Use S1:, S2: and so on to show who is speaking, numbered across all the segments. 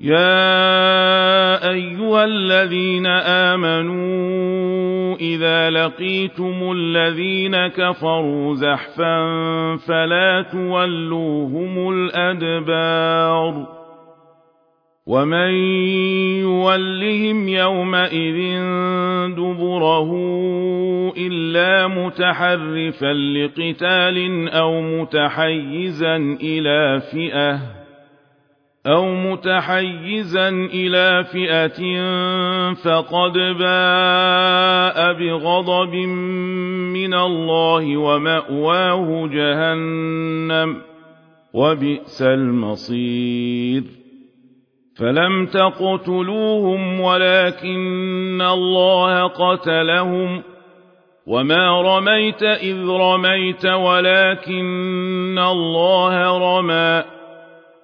S1: يا أيها الذين آمنوا إذا لقيتم الذين كفروا زحفا فلا تولوهم الأدبار ومن يولهم يومئذ دبره إلا متحرفا لقتال أو متحيزا إلى فئة أو متحيزا إلى فئة فقد باء بغضب من الله ومأواه جهنم وبئس المصير فلم تقتلوهم ولكن الله قتلهم وما رميت إذ رميت ولكن الله رمى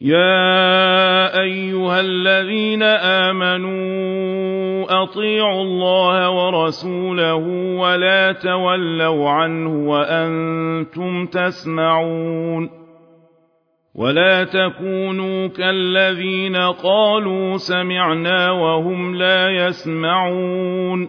S1: يا أيها الذين آمنوا أطيعوا الله ورسوله ولا تولوا عنه وأنتم تسمعون ولا تكونوا كالذين قالوا سمعنا وهم لا يسمعون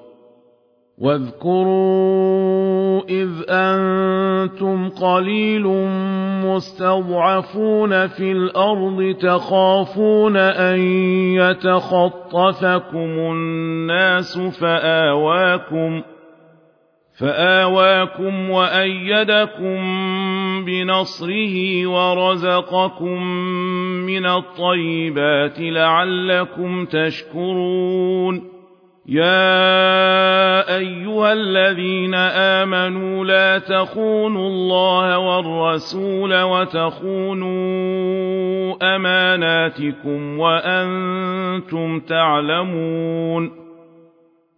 S1: واذكروا إذ أنتم قليل مستضعفون في الأرض تخافون أن يتخطفكم الناس فآواكم فآواكم وأيدكم بنصره ورزقكم من الطيبات لعلكم تشكرون يا أيها الذين آمنوا لا تخونوا الله والرسول وتخونوا أماناتكم وأنتم تعلمون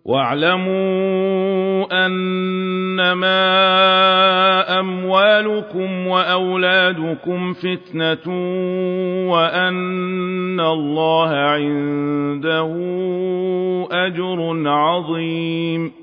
S1: واعلموا أنما أموالكم وأولادكم فتنة وأن الله عنده أجر عظيم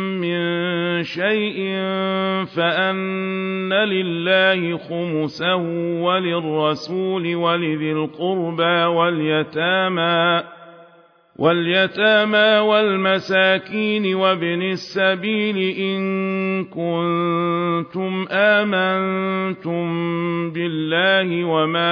S1: من شيء فأن لله خمسه وللرسول ولذي القربى واليتامى واليتامى والمساكين وابن السبيل إن كنتم آمنتم بالله وما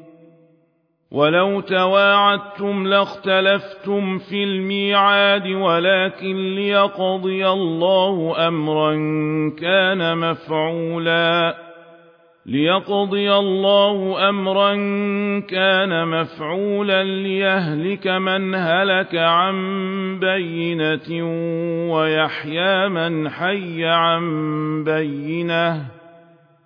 S1: ولو تواعدتم لاختلفتم في الميعاد ولكن ليقضي الله أمرا كان مفعولا ليقضي الله أمرا كان مفعولا ليهلك من هلك عن بينة ويحيى من حي عن بينه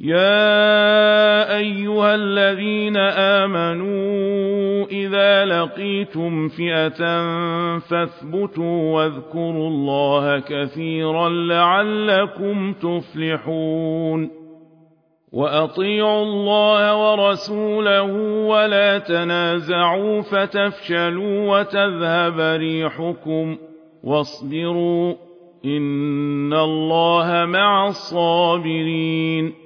S1: يا أيها الذين آمنوا إذا لقيتم فئة فاثبتوا واذكروا الله كثيرا لعلكم تفلحون وأطيعوا الله ورسوله ولا تنازعوا فتفشلوا وتذهب ريحكم واصبروا إن الله مع الصابرين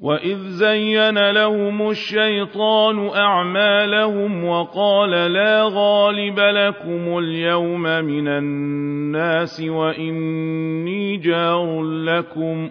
S1: وإذ زين لهم الشيطان أعمالهم وقال لا غالب لكم اليوم من الناس وإني جار لكم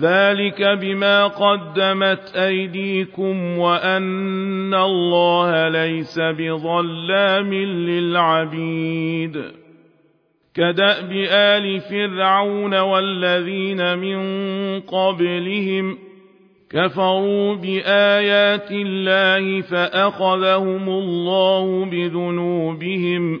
S1: ذلك بما قدمت أيديكم وأن الله ليس بظلام للعبيد كداب آل فرعون والذين من قبلهم كفروا بآيات الله فأخذهم الله بذنوبهم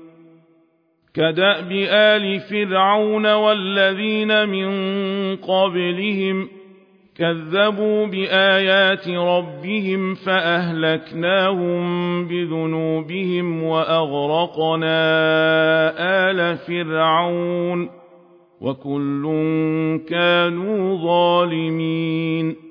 S1: كدأب آل فرعون والذين من قبلهم كذبوا بآيات ربهم فأهلكناهم بذنوبهم وأغرقنا آل فرعون وكل كانوا ظالمين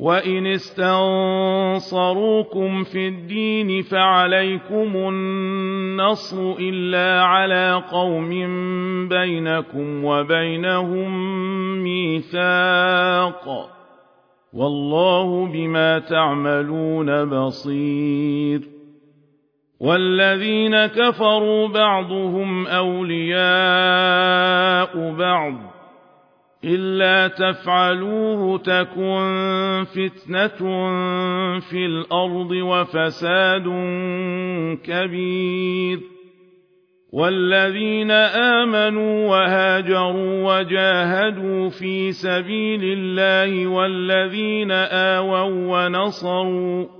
S1: وإن استنصروكم في الدين فعليكم النصر إلا على قوم بينكم وبينهم ميثاق والله بما تعملون بصير والذين كفروا بعضهم أولياء بعض إلا تفعلوه تكن فتنة في الأرض وفساد كبير والذين آمنوا وهاجروا وجاهدوا في سبيل الله والذين آووا ونصروا